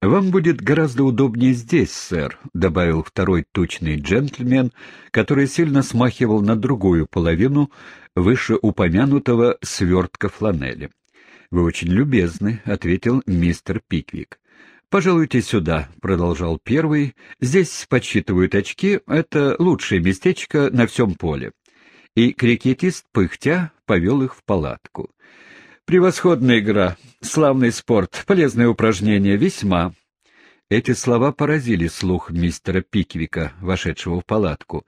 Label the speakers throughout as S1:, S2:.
S1: «Вам будет гораздо удобнее здесь, сэр», — добавил второй тучный джентльмен, который сильно смахивал на другую половину вышеупомянутого свертка фланели. «Вы очень любезны», — ответил мистер Пиквик. «Пожалуйте сюда», — продолжал первый. «Здесь подсчитывают очки. Это лучшее местечко на всем поле». И крикетист, пыхтя, повел их в палатку. «Превосходная игра, славный спорт, полезное упражнение, весьма». Эти слова поразили слух мистера Пиквика, вошедшего в палатку,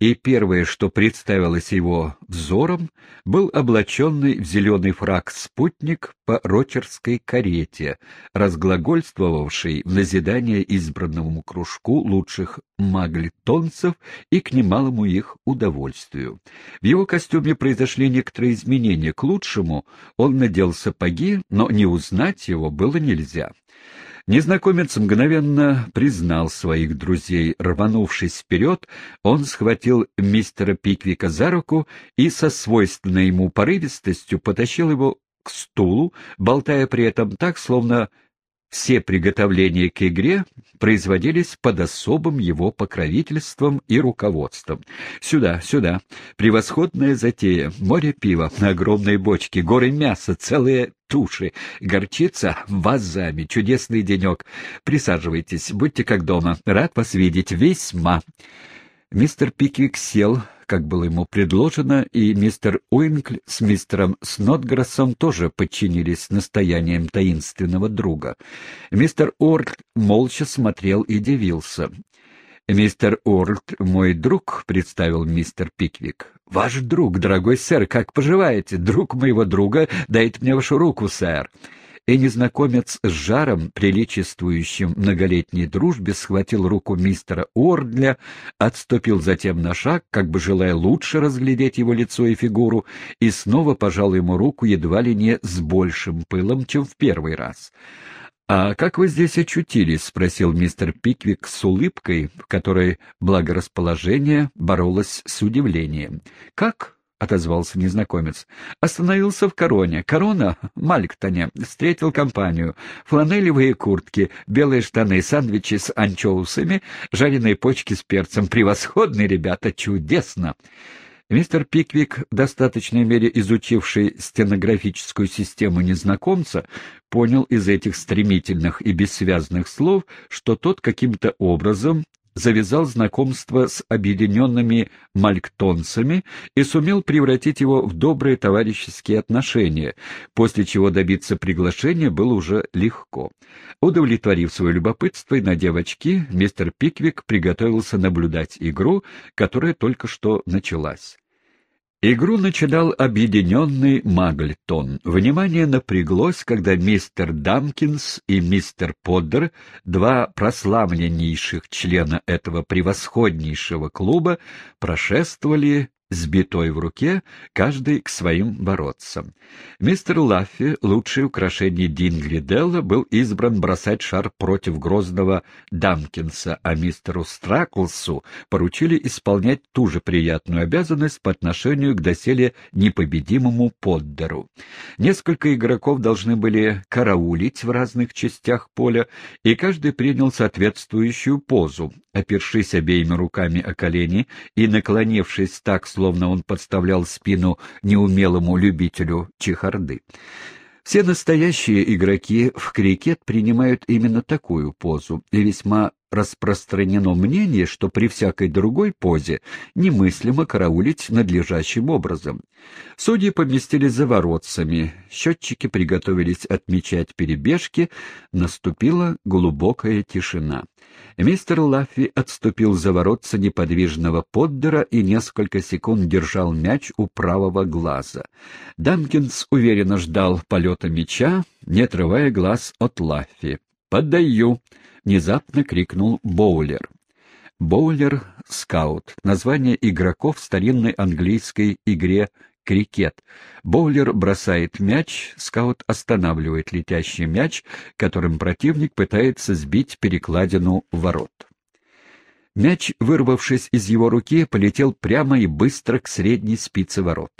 S1: и первое, что представилось его взором, был облаченный в зеленый фраг спутник по рочерской карете, разглагольствовавший в назидание избранному кружку лучших маглитонцев и к немалому их удовольствию. В его костюме произошли некоторые изменения к лучшему, он надел сапоги, но не узнать его было нельзя. Незнакомец мгновенно признал своих друзей. Рванувшись вперед, он схватил мистера Пиквика за руку и со свойственной ему порывистостью потащил его к стулу, болтая при этом так, словно все приготовления к игре производились под особым его покровительством и руководством. Сюда, сюда. Превосходная затея. Море пива на огромной бочке, горы мяса, целые туши, горчица вазами. Чудесный денек. Присаживайтесь, будьте как дома. Рад вас видеть. Весьма. Мистер Пиквик сел, как было ему предложено, и мистер Уинкль с мистером Снотграссом тоже подчинились настояниям таинственного друга. Мистер Уорд молча смотрел и дивился. «Мистер Уорд, мой друг», — представил мистер Пиквик. «Ваш друг, дорогой сэр, как поживаете? Друг моего друга, дайте мне вашу руку, сэр» и незнакомец с жаром, приличествующим многолетней дружбе, схватил руку мистера Уордля, отступил затем на шаг, как бы желая лучше разглядеть его лицо и фигуру, и снова пожал ему руку едва ли не с большим пылом, чем в первый раз. «А как вы здесь очутились?» — спросил мистер Пиквик с улыбкой, в которой благорасположение боролось с удивлением. «Как?» — отозвался незнакомец. «Остановился в Короне. Корона — Малькtoне. Встретил компанию. Фланелевые куртки, белые штаны, сандвичи с анчоусами, жареные почки с перцем. Превосходные ребята, чудесно!» Мистер Пиквик, в достаточной мере изучивший стенографическую систему незнакомца, понял из этих стремительных и бессвязных слов, что тот каким-то образом завязал знакомство с объединенными мальктонцами и сумел превратить его в добрые товарищеские отношения, после чего добиться приглашения было уже легко. Удовлетворив свое любопытство и надев очки, мистер Пиквик приготовился наблюдать игру, которая только что началась. Игру начинал объединенный Магльтон. Внимание напряглось, когда мистер Дамкинс и мистер Поддер, два прославленнейших члена этого превосходнейшего клуба, прошествовали с битой в руке, каждый к своим бороться. Мистер Лаффи, лучший украшение Дингриделла, был избран бросать шар против грозного Дамкинса, а мистеру Страклсу поручили исполнять ту же приятную обязанность по отношению к доселе непобедимому Поддеру. Несколько игроков должны были караулить в разных частях поля, и каждый принял соответствующую позу, опершись обеими руками о колени и наклонившись так, словно он подставлял спину неумелому любителю чехарды. Все настоящие игроки в крикет принимают именно такую позу, и весьма распространено мнение, что при всякой другой позе немыслимо караулить надлежащим образом. Судьи поместились за воротцами, счетчики приготовились отмечать перебежки, наступила глубокая тишина. Мистер Лаффи отступил за воротца неподвижного поддера и несколько секунд держал мяч у правого глаза. Данкинс уверенно ждал полета мяча, не отрывая глаз от Лаффи. «Поддаю!» — внезапно крикнул Боулер. Боулер — скаут, название игроков в старинной английской игре крикет. Боулер бросает мяч, скаут останавливает летящий мяч, которым противник пытается сбить перекладину ворот. Мяч, вырвавшись из его руки, полетел прямо и быстро к средней спице ворот.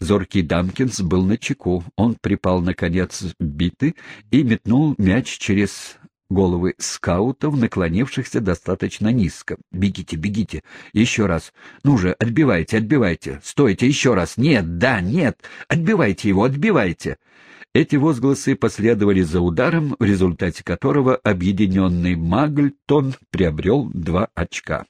S1: Зоркий Дамкинс был на чеку. Он припал, наконец, биты и метнул мяч через головы скаутов, наклонившихся достаточно низко. «Бегите, бегите! Еще раз! Ну же, отбивайте, отбивайте! Стойте, еще раз! Нет, да, нет! Отбивайте его, отбивайте!» Эти возгласы последовали за ударом, в результате которого объединенный Магльтон приобрел два очка.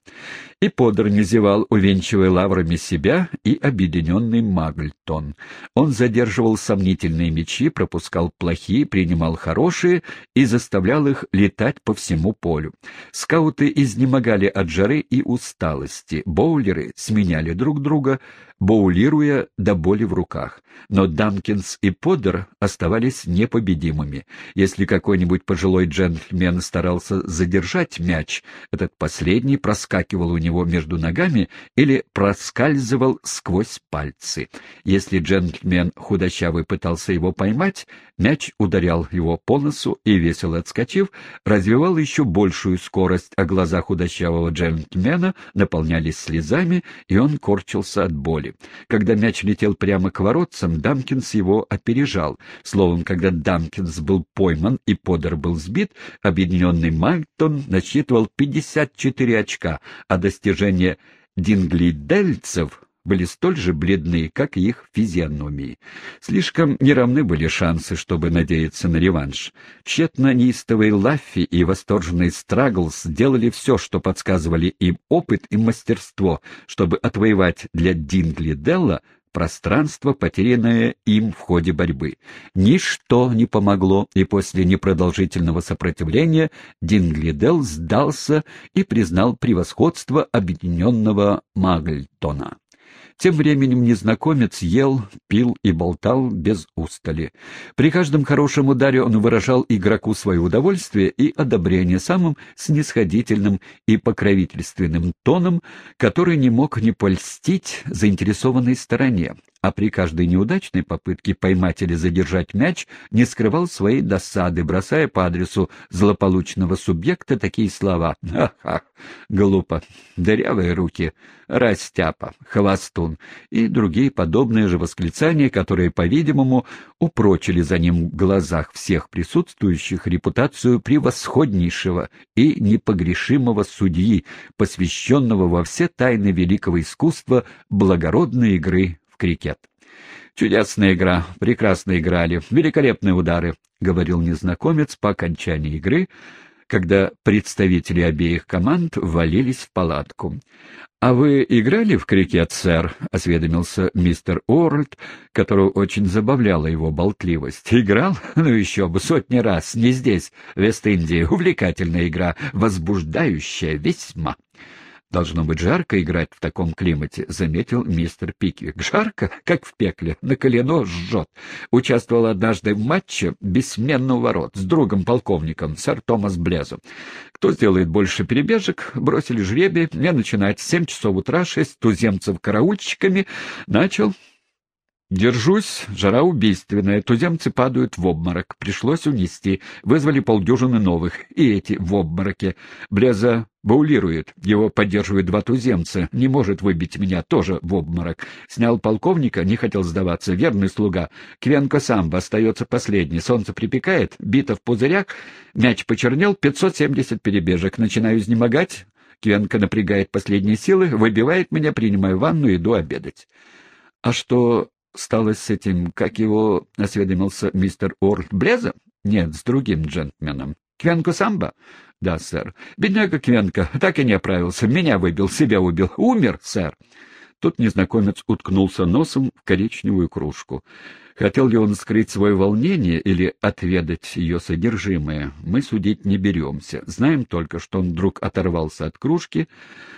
S1: И Подор не зевал, увенчивая лаврами себя и объединенный Магльтон. Он задерживал сомнительные мячи, пропускал плохие, принимал хорошие и заставлял их летать по всему полю. Скауты изнемогали от жары и усталости, боулеры сменяли друг друга, боулируя до боли в руках. Но Дамкинс и Поддер оставались непобедимыми. Если какой-нибудь пожилой джентльмен старался задержать мяч, этот последний проскакивал у него между ногами или проскальзывал сквозь пальцы. Если джентльмен худощавый пытался его поймать, мяч ударял его по носу и, весело отскочив, развивал еще большую скорость, а глаза худощавого джентльмена наполнялись слезами, и он корчился от боли. Когда мяч летел прямо к воротцам, Дамкинс его опережал. Словом, когда Дамкинс был пойман и Подер был сбит, объединенный Мальтон насчитывал 54 очка, а достижения динглидельцев были столь же бледны, как и их физиономии. Слишком неравны были шансы, чтобы надеяться на реванш. Тщетно неистовые Лаффи и восторженный Страглс сделали все, что подсказывали им опыт и мастерство, чтобы отвоевать для Дингли Делла пространство, потерянное им в ходе борьбы. Ничто не помогло, и после непродолжительного сопротивления Динглидел сдался и признал превосходство объединенного Магльтона. Тем временем незнакомец ел, пил и болтал без устали. При каждом хорошем ударе он выражал игроку свое удовольствие и одобрение самым снисходительным и покровительственным тоном, который не мог не польстить заинтересованной стороне, а при каждой неудачной попытке поймать или задержать мяч не скрывал своей досады, бросая по адресу злополучного субъекта такие слова. «Ах-ах, глупо, дырявые руки, растяпа, хвостун» и другие подобные же восклицания, которые, по-видимому, упрочили за ним в глазах всех присутствующих репутацию превосходнейшего и непогрешимого судьи, посвященного во все тайны великого искусства благородной игры крикет. «Чудесная игра, прекрасно играли, великолепные удары», — говорил незнакомец по окончании игры, когда представители обеих команд ввалились в палатку. «А вы играли в крикет, сэр?» — осведомился мистер Уорлд, которого очень забавляла его болтливость. «Играл? Ну еще бы, сотни раз, не здесь, в Вест-Индии. Увлекательная игра, возбуждающая весьма». «Должно быть жарко играть в таком климате», — заметил мистер Пиквик. «Жарко? Как в пекле. На колено жжет. Участвовал однажды в матче бессменно у ворот с другом-полковником, сэр Томас Блезом. Кто сделает больше перебежек, бросили жребий. Мне начинать в семь часов утра, шесть туземцев караульщиками. Начал...» Держусь, жара убийственная, туземцы падают в обморок. Пришлось унести. Вызвали полдюжины новых. И эти в обмороке. Блеза баулирует. Его поддерживают два туземца. Не может выбить меня, тоже в обморок. Снял полковника, не хотел сдаваться. Верный слуга. Квенко самбо остается последний. Солнце припекает, бита в пузырях. Мяч почернел, 570 перебежек. Начинаю изнемогать. Квенко напрягает последние силы, выбивает меня, принимаю ванну, иду обедать. А что стало с этим, как его осведомился мистер Уорд Блеза? Нет, с другим джентльменом. Квенко Самбо? Да, сэр. Бедняга Квенко так и не оправился. Меня выбил, себя убил. Умер, сэр. Тут незнакомец уткнулся носом в коричневую кружку. Хотел ли он скрыть свое волнение или отведать ее содержимое, мы судить не беремся. Знаем только, что он вдруг оторвался от кружки,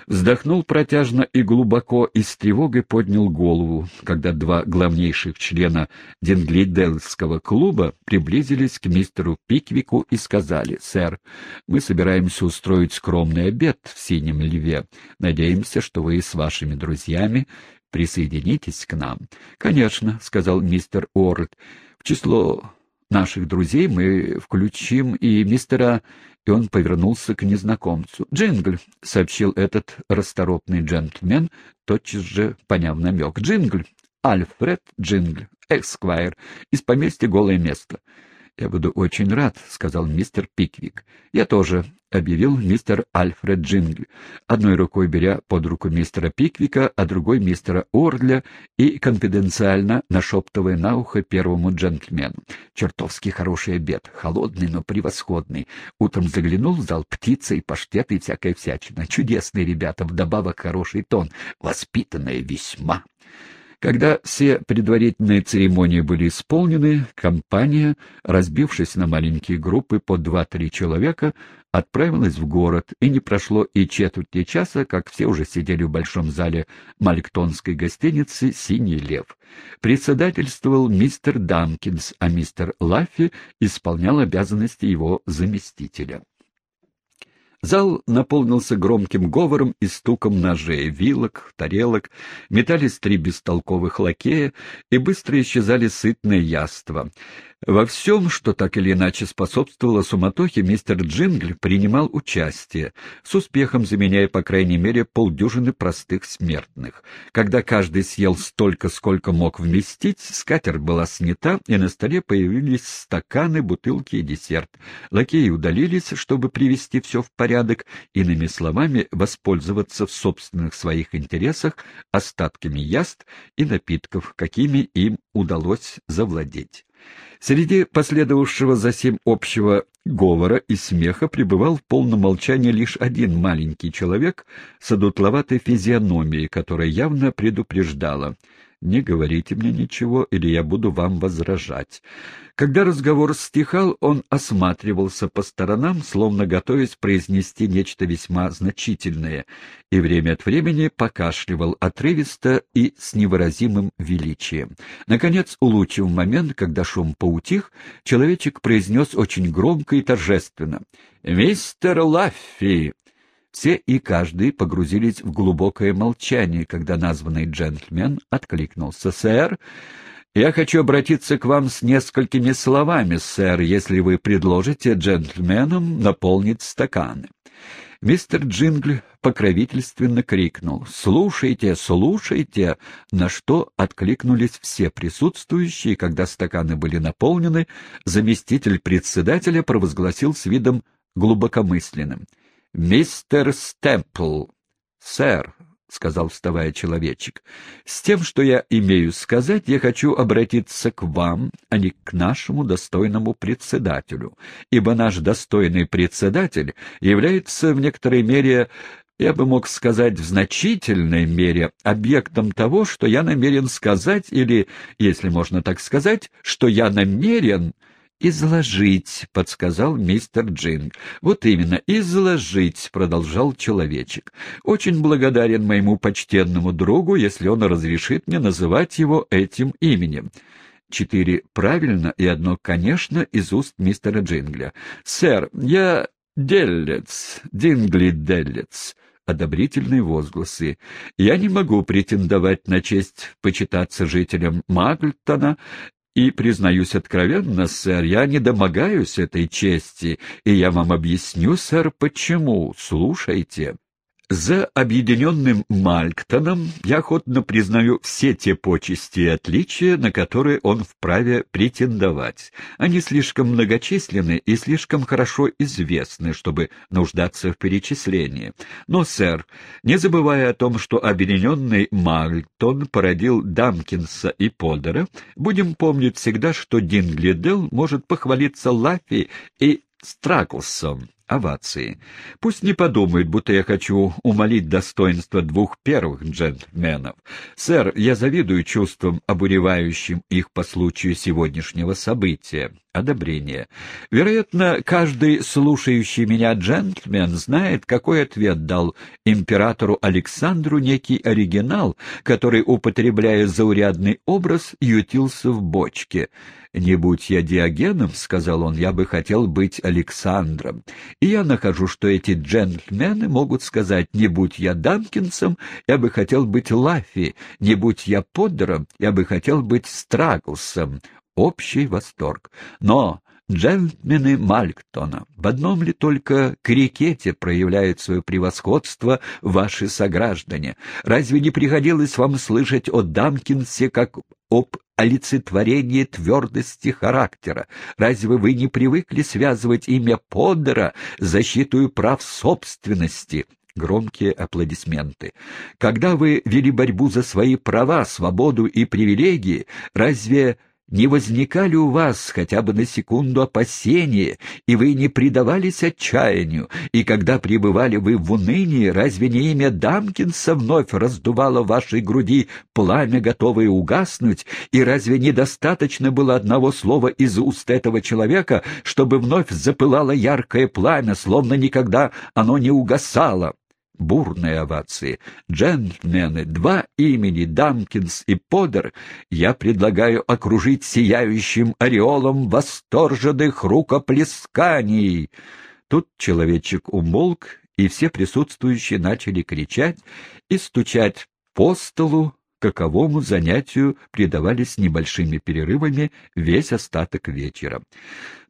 S1: вздохнул протяжно и глубоко и с тревогой поднял голову, когда два главнейших члена Денглидельского клуба приблизились к мистеру Пиквику и сказали, «Сэр, мы собираемся устроить скромный обед в Синем Льве. Надеемся, что вы с вашими друзьями присоединитесь к нам. — Конечно, — сказал мистер Уорд. — В число наших друзей мы включим и мистера... И он повернулся к незнакомцу. «Джингль», — сообщил этот расторопный джентльмен, тотчас же поняв намек. «Джингль. Альфред Джингль, эсквайр, из поместья «Голое место». «Я буду очень рад», — сказал мистер Пиквик. «Я тоже», — объявил мистер Альфред Джингл, одной рукой беря под руку мистера Пиквика, а другой мистера Ордля и конфиденциально нашептывая на ухо первому джентльмену. «Чертовски хороший обед, холодный, но превосходный. Утром заглянул в зал птица и паштет и всякая всячина. Чудесные ребята, вдобавок хороший тон, воспитанные весьма». Когда все предварительные церемонии были исполнены, компания, разбившись на маленькие группы по два-три человека, отправилась в город, и не прошло и четверти часа, как все уже сидели в большом зале Маликтонской гостиницы «Синий лев». Председательствовал мистер Дамкинс, а мистер Лаффи исполнял обязанности его заместителя. Зал наполнился громким говором и стуком ножей, вилок, тарелок, метались три бестолковых лакея, и быстро исчезали сытные яства. Во всем, что так или иначе способствовало суматохе, мистер Джингл принимал участие, с успехом заменяя, по крайней мере, полдюжины простых смертных. Когда каждый съел столько, сколько мог вместить, скатерть была снята, и на столе появились стаканы, бутылки и десерт. Лакеи удалились, чтобы привести все в порядок, иными словами, воспользоваться в собственных своих интересах остатками яств и напитков, какими им удалось завладеть. Среди последовавшего за сим общего говора и смеха пребывал в полном молчании лишь один маленький человек с одутловатой физиономией, которая явно предупреждала — не говорите мне ничего, или я буду вам возражать. Когда разговор стихал, он осматривался по сторонам, словно готовясь произнести нечто весьма значительное, и время от времени покашливал отрывисто и с невыразимым величием. Наконец, улучив момент, когда шум поутих, человечек произнес очень громко и торжественно «Мистер Лаффи!» Все и каждый погрузились в глубокое молчание, когда названный джентльмен откликнулся. «Сэр, я хочу обратиться к вам с несколькими словами, сэр, если вы предложите джентльменам наполнить стаканы». Мистер Джингл покровительственно крикнул «Слушайте, слушайте!», на что откликнулись все присутствующие, когда стаканы были наполнены, заместитель председателя провозгласил с видом глубокомысленным — «Мистер Стэмпл, сэр», — сказал вставая человечек, — «с тем, что я имею сказать, я хочу обратиться к вам, а не к нашему достойному председателю, ибо наш достойный председатель является в некоторой мере я бы мог сказать в значительной мере объектом того, что я намерен сказать, или, если можно так сказать, что я намерен «Изложить», — подсказал мистер Джин. «Вот именно, изложить», — продолжал человечек. «Очень благодарен моему почтенному другу, если он разрешит мне называть его этим именем». Четыре правильно и одно, конечно, из уст мистера Джингля. «Сэр, я Деллец, Дингли Деллец». Одобрительные возгласы. «Я не могу претендовать на честь почитаться жителям Магльтона и, признаюсь откровенно, сэр, я не домогаюсь этой чести, и я вам объясню, сэр, почему. Слушайте. За объединенным Малктоном я охотно признаю все те почести и отличия, на которые он вправе претендовать. Они слишком многочисленны и слишком хорошо известны, чтобы нуждаться в перечислении. Но, сэр, не забывая о том, что объединенный Малктон породил Дамкинса и Подера, будем помнить всегда, что Динглидел может похвалиться Лафи и Страклсом овации. Пусть не подумает, будто я хочу умолить достоинство двух первых джентльменов. Сэр, я завидую чувствам, обуревающим их по случаю сегодняшнего события. Одобрение. Вероятно, каждый слушающий меня джентльмен знает, какой ответ дал императору Александру некий оригинал, который, употребляя заурядный образ, ютился в бочке. «Не будь я Диогеном, — сказал он, — я бы хотел быть Александром. И я нахожу, что эти джентльмены могут сказать, не будь я Дамкинсом, я бы хотел быть Лафи, не будь я Поддером, я бы хотел быть Страглсом. Общий восторг. Но Джентльмены Малктона, в одном ли только крикете проявляют свое превосходство ваши сограждане? Разве не приходилось вам слышать о Дамкинсе как об олицетворении твердости характера? Разве вы не привыкли связывать имя Поддера защитой прав собственности? Громкие аплодисменты. Когда вы вели борьбу за свои права, свободу и привилегии, разве не возникали у вас хотя бы на секунду опасения, и вы не предавались отчаянию, и когда пребывали вы в унынии, разве не имя Дамкинса вновь раздувало в вашей груди пламя, готовое угаснуть, и разве недостаточно было одного слова из уст этого человека, чтобы вновь запылало яркое пламя, словно никогда оно не угасало? Бурные овации. «Джентльмены, два имени, Дамкинс и Подер, я предлагаю окружить сияющим ореолом восторженных рукоплесканий!» Тут человечек умолк, и все присутствующие начали кричать и стучать по столу, каковому занятию предавались небольшими перерывами весь остаток вечера.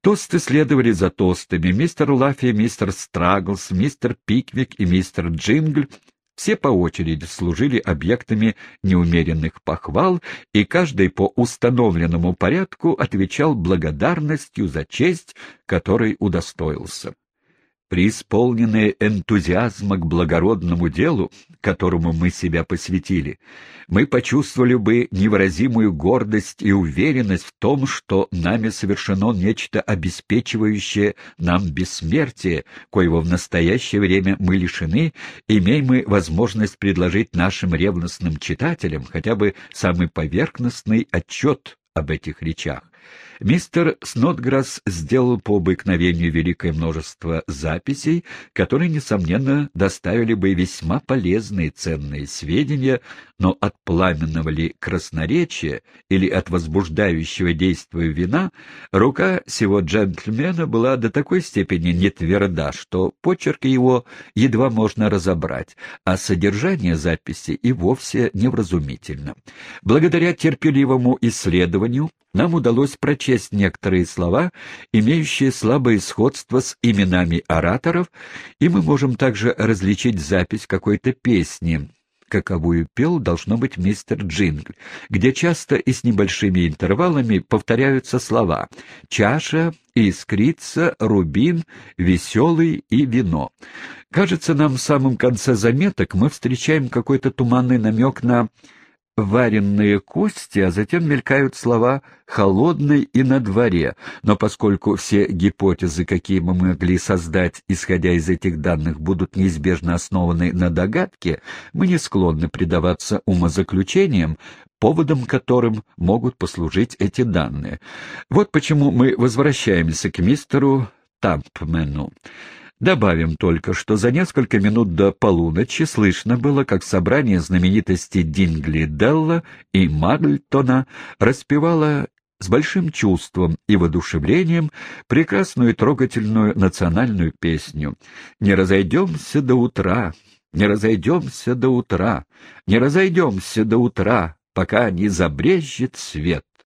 S1: Тосты следовали за тостами. Мистер Лаффи, мистер Страглс, мистер Пиквик и мистер Джингл все по очереди служили объектами неумеренных похвал, и каждый по установленному порядку отвечал благодарностью за честь, которой удостоился преисполненные энтузиазма к благородному делу, которому мы себя посвятили, мы почувствовали бы невыразимую гордость и уверенность в том, что нами совершено нечто обеспечивающее нам бессмертие, коего в настоящее время мы лишены, имеем мы возможность предложить нашим ревностным читателям хотя бы самый поверхностный отчет об этих речах. Мистер Снотграсс сделал по обыкновению великое множество записей, которые, несомненно, доставили бы весьма полезные ценные сведения, но от пламенного ли красноречия или от возбуждающего действия вина рука сего джентльмена была до такой степени нетверда, что почерк его едва можно разобрать, а содержание записи и вовсе невразумительно. Благодаря терпеливому исследованию нам удалось прочесть некоторые слова, имеющие слабое сходство с именами ораторов, и мы можем также различить запись какой-то песни, каковую пел, должно быть, мистер Джингль, где часто и с небольшими интервалами повторяются слова «чаша», «искрица», «рубин», «веселый» и «вино». Кажется, нам в самом конце заметок мы встречаем какой-то туманный намек на вареные кости, а затем мелькают слова «холодный» и «на дворе», но поскольку все гипотезы, какие мы могли создать, исходя из этих данных, будут неизбежно основаны на догадке, мы не склонны предаваться умозаключениям, поводом которым могут послужить эти данные. Вот почему мы возвращаемся к мистеру Тампмену. Добавим только, что за несколько минут до полуночи слышно было, как собрание знаменитостей Дингли Делла и Магльтона распевало с большим чувством и воодушевлением прекрасную и трогательную национальную песню «Не разойдемся до утра, не разойдемся до утра, не разойдемся до утра, пока не забрежет свет».